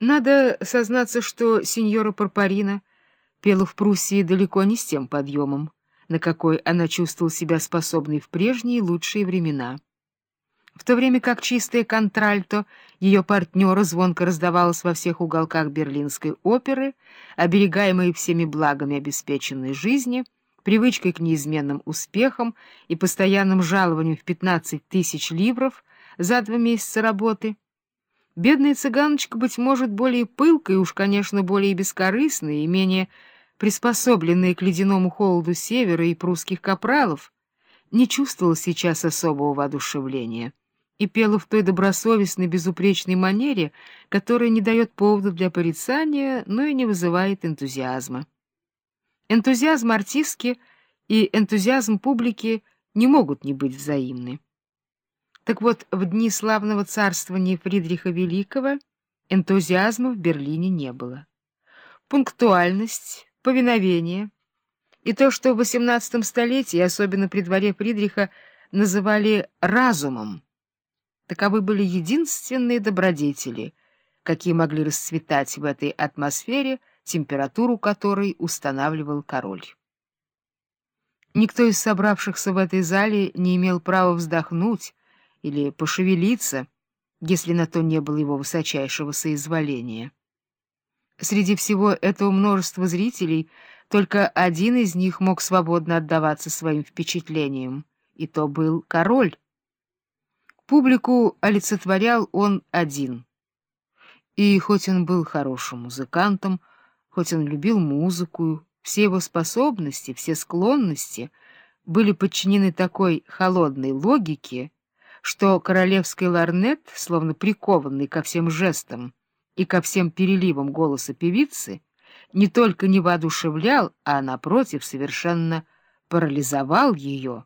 Надо сознаться, что сеньора Парпарина пела в Пруссии далеко не с тем подъемом, на какой она чувствовала себя способной в прежние лучшие времена. В то время как чистое контральто ее партнера звонко раздавалось во всех уголках берлинской оперы, оберегаемой всеми благами обеспеченной жизни, привычкой к неизменным успехам и постоянным жалованием в 15 тысяч ливров за два месяца работы — Бедная цыганочка, быть может, более пылкой, уж, конечно, более бескорыстной и менее приспособленная к ледяному холоду севера и прусских капралов, не чувствовала сейчас особого воодушевления и пела в той добросовестной, безупречной манере, которая не дает повода для порицания, но и не вызывает энтузиазма. Энтузиазм артистки и энтузиазм публики не могут не быть взаимны. Так вот, в дни славного царствования Фридриха Великого энтузиазма в Берлине не было. Пунктуальность, повиновение и то, что в XVIII столетии, особенно при дворе Фридриха, называли разумом, таковы были единственные добродетели, какие могли расцветать в этой атмосфере, температуру которой устанавливал король. Никто из собравшихся в этой зале не имел права вздохнуть, или пошевелиться, если на то не было его высочайшего соизволения. Среди всего этого множества зрителей только один из них мог свободно отдаваться своим впечатлениям, и то был король. Публику олицетворял он один. И хоть он был хорошим музыкантом, хоть он любил музыку, все его способности, все склонности были подчинены такой холодной логике, что королевский ларнет, словно прикованный ко всем жестам и ко всем переливам голоса певицы, не только не воодушевлял, а, напротив, совершенно парализовал ее.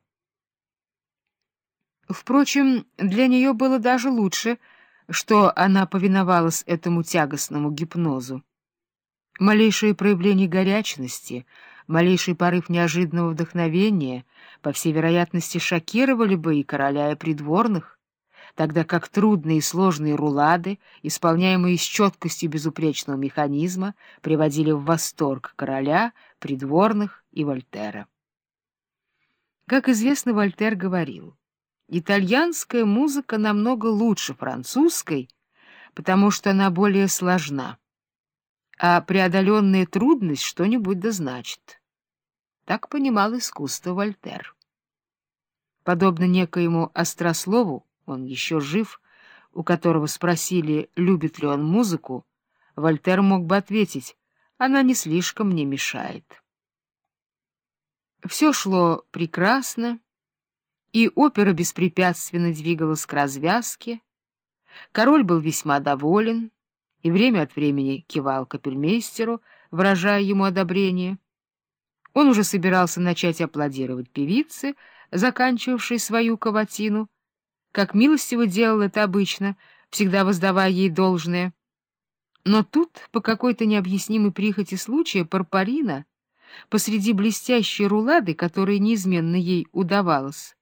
Впрочем, для нее было даже лучше, что она повиновалась этому тягостному гипнозу. Малейшее проявление горячности, малейший порыв неожиданного вдохновения, по всей вероятности, шокировали бы и короля, и придворных, тогда как трудные и сложные рулады, исполняемые с четкостью безупречного механизма, приводили в восторг короля, придворных и Вольтера. Как известно, Вольтер говорил, «Итальянская музыка намного лучше французской, потому что она более сложна» а преодоленная трудность что-нибудь да. Так понимал искусство Вольтер. Подобно некоему острослову, он еще жив, у которого спросили, любит ли он музыку, Вольтер мог бы ответить, она не слишком мне мешает. Все шло прекрасно, и опера беспрепятственно двигалась к развязке. Король был весьма доволен, и время от времени кивал капельмейстеру, выражая ему одобрение. Он уже собирался начать аплодировать певице, заканчивавшей свою каватину, как милостиво делал это обычно, всегда воздавая ей должное. Но тут, по какой-то необъяснимой прихоти случая, Парпарина, посреди блестящей рулады, которая неизменно ей удавалась,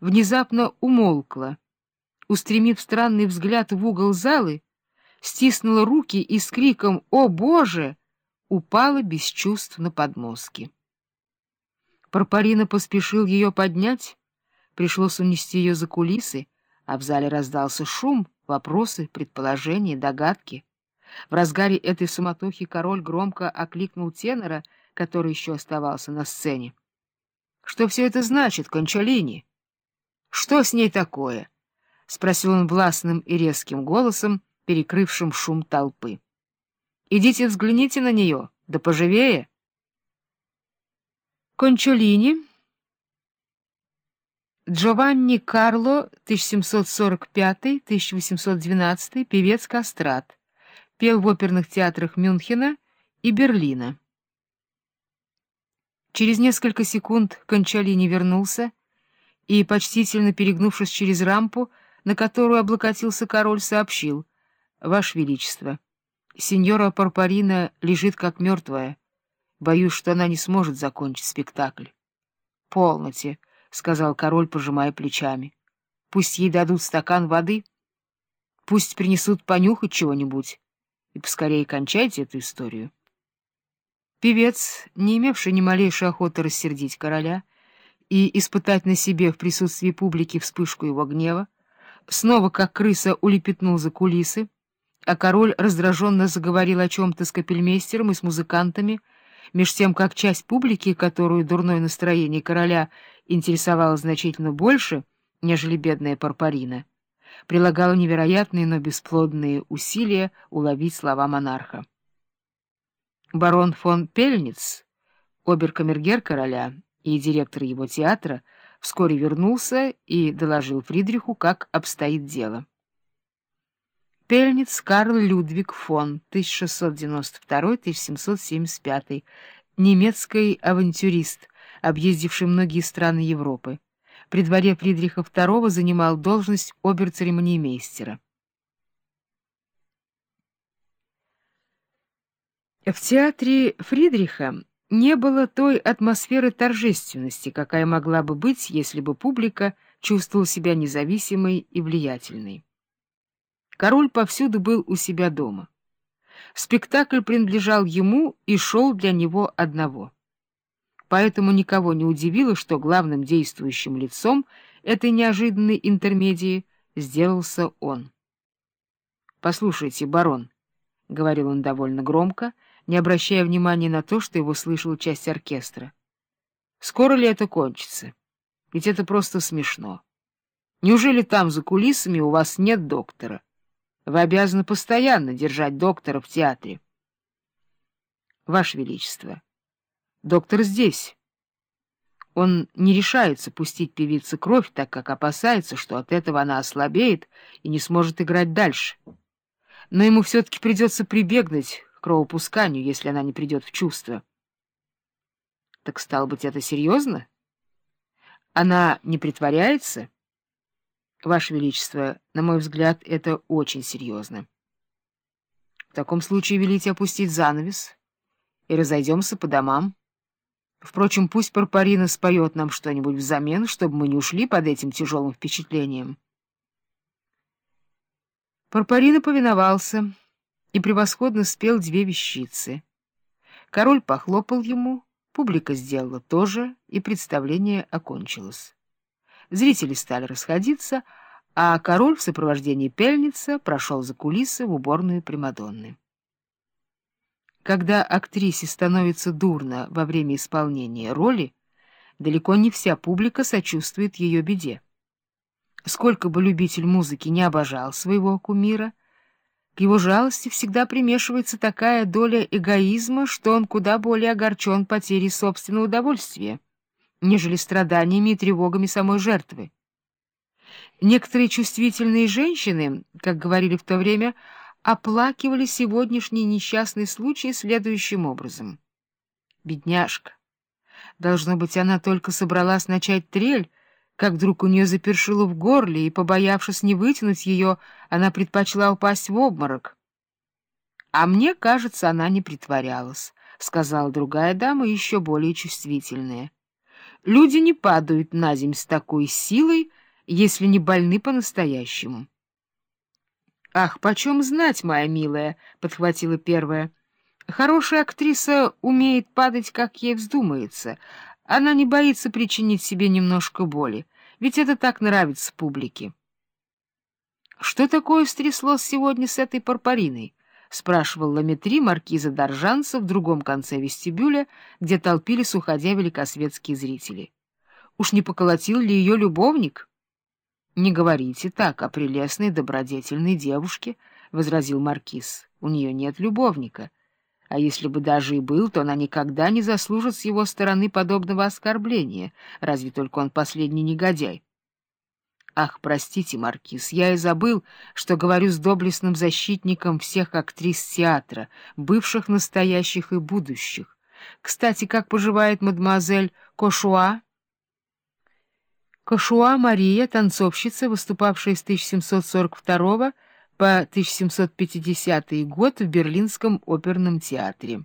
внезапно умолкла, устремив странный взгляд в угол залы, стиснула руки и с криком «О, Боже!» упала без чувств на подмостки. Парпарина поспешил ее поднять, пришлось унести ее за кулисы, а в зале раздался шум, вопросы, предположения, догадки. В разгаре этой суматохи король громко окликнул тенора, который еще оставался на сцене. — Что все это значит, Кончалини? — Что с ней такое? — спросил он властным и резким голосом, перекрывшим шум толпы. — Идите взгляните на нее, да поживее. Кончолини Джованни Карло, 1745-1812, певец кастрат, пел в оперных театрах Мюнхена и Берлина. Через несколько секунд Кончалини вернулся и, почтительно перегнувшись через рампу, на которую облокотился король, сообщил — Ваше Величество, сеньора Парпарина лежит как мертвая. Боюсь, что она не сможет закончить спектакль. — Полноте, — сказал король, пожимая плечами. — Пусть ей дадут стакан воды, пусть принесут понюхать чего-нибудь. и поскорее кончайте эту историю. Певец, не имевший ни малейшей охоты рассердить короля и испытать на себе в присутствии публики вспышку его гнева, снова, как крыса, улепетнул за кулисы, а король раздраженно заговорил о чем-то с капельмейстером и с музыкантами, меж тем, как часть публики, которую дурное настроение короля интересовало значительно больше, нежели бедная Парпарина, прилагала невероятные, но бесплодные усилия уловить слова монарха. Барон фон Пельниц, оберкамергер короля и директор его театра, вскоре вернулся и доложил Фридриху, как обстоит дело. Пельниц Карл Людвиг фон, 1692-1775, немецкий авантюрист, объездивший многие страны Европы. При дворе Фридриха II занимал должность обер-церемониймейстера. В театре Фридриха не было той атмосферы торжественности, какая могла бы быть, если бы публика чувствовала себя независимой и влиятельной. Король повсюду был у себя дома. Спектакль принадлежал ему и шел для него одного. Поэтому никого не удивило, что главным действующим лицом этой неожиданной интермедии сделался он. — Послушайте, барон, — говорил он довольно громко, — не обращая внимания на то, что его слышала часть оркестра. «Скоро ли это кончится? Ведь это просто смешно. Неужели там, за кулисами, у вас нет доктора? Вы обязаны постоянно держать доктора в театре». «Ваше Величество, доктор здесь». Он не решается пустить певице кровь, так как опасается, что от этого она ослабеет и не сможет играть дальше. Но ему все-таки придется прибегнуть кровопусканию, если она не придет в чувство. Так стало быть, это серьезно? Она не притворяется? Ваше Величество, на мой взгляд, это очень серьезно. В таком случае велите опустить занавес и разойдемся по домам. Впрочем, пусть Парпарина споет нам что-нибудь взамен, чтобы мы не ушли под этим тяжелым впечатлением. Парпарина повиновался и превосходно спел две вещицы. Король похлопал ему, публика сделала то же, и представление окончилось. Зрители стали расходиться, а король в сопровождении пельница прошел за кулисы в уборную Примадонны. Когда актрисе становится дурно во время исполнения роли, далеко не вся публика сочувствует ее беде. Сколько бы любитель музыки не обожал своего кумира — к его жалости всегда примешивается такая доля эгоизма, что он куда более огорчен потерей собственного удовольствия, нежели страданиями и тревогами самой жертвы. Некоторые чувствительные женщины, как говорили в то время, оплакивали сегодняшний несчастный случай следующим образом. Бедняжка! Должно быть, она только собралась начать трель, как вдруг у нее запершило в горле, и, побоявшись не вытянуть ее, она предпочла упасть в обморок. — А мне кажется, она не притворялась, — сказала другая дама, еще более чувствительная. — Люди не падают на земь с такой силой, если не больны по-настоящему. — Ах, почем знать, моя милая, — подхватила первая. — Хорошая актриса умеет падать, как ей вздумается. Она не боится причинить себе немножко боли ведь это так нравится публике. — Что такое стряслось сегодня с этой парпариной? — спрашивал Ламетри маркиза Доржанца в другом конце вестибюля, где толпились, уходя великосветские зрители. — Уж не поколотил ли ее любовник? — Не говорите так о прелестной добродетельной девушке, — возразил маркиз. — У нее нет любовника. А если бы даже и был, то она никогда не заслужит с его стороны подобного оскорбления, разве только он последний негодяй. Ах, простите, Маркиз, я и забыл, что говорю с доблестным защитником всех актрис театра, бывших, настоящих и будущих. Кстати, как поживает мадемуазель Кошуа? Кошуа Мария, танцовщица, выступавшая с 1742 по 1750 год в Берлинском оперном театре.